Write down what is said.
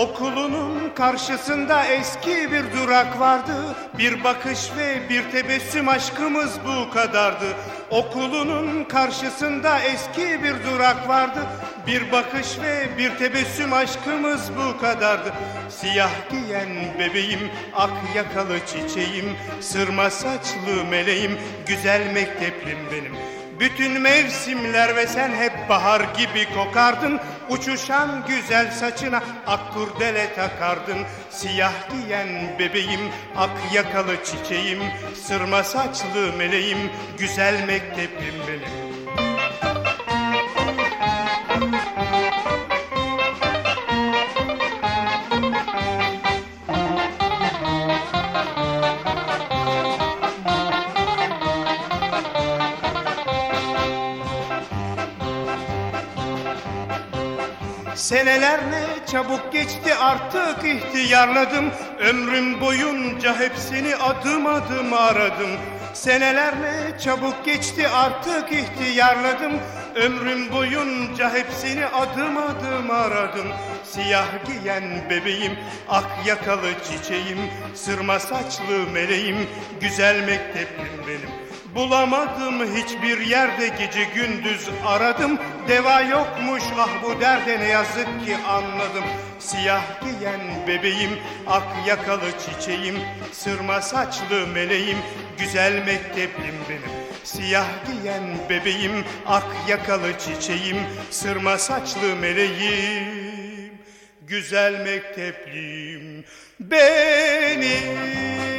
Okulunun karşısında eski bir durak vardı. Bir bakış ve bir tebessüm aşkımız bu kadardı. Okulunun karşısında eski bir durak vardı. Bir bakış ve bir tebessüm aşkımız bu kadardı. Siyah giyen bebeğim, ak yakalı çiçeğim Sırma saçlı meleğim, güzel mekteplim benim bütün mevsimler ve sen hep bahar gibi kokardın. Uçuşan güzel saçına ak kurdele takardın. Siyah giyen bebeğim, ak yakalı çiçeğim Sırma saçlı meleğim, güzel mekteplim benim Seneler ne çabuk geçti artık ihtiyarladım. Ömrüm boyunca hepsini adım adım aradım. Seneler ne çabuk geçti artık ihtiyarladım. Ömrüm boyunca hepsini adım adım aradım. Siyah giyen bebeğim, ak yakalı çiçeğim Sırma saçlı meleğim, güzel mekteplim benim Bulamadım hiçbir yerde gece gündüz aradım. Deva yokmuş ah bu derde ne yazık ki anladım. Siyah giyen bebeğim, ak yakalı çiçeğim Sırma saçlı meleğim, güzel mekteplim benim. Siyah giyen bebeğim, ak yakalı çiçeğim Sırma saçlı meleğim, güzel mekteplim benim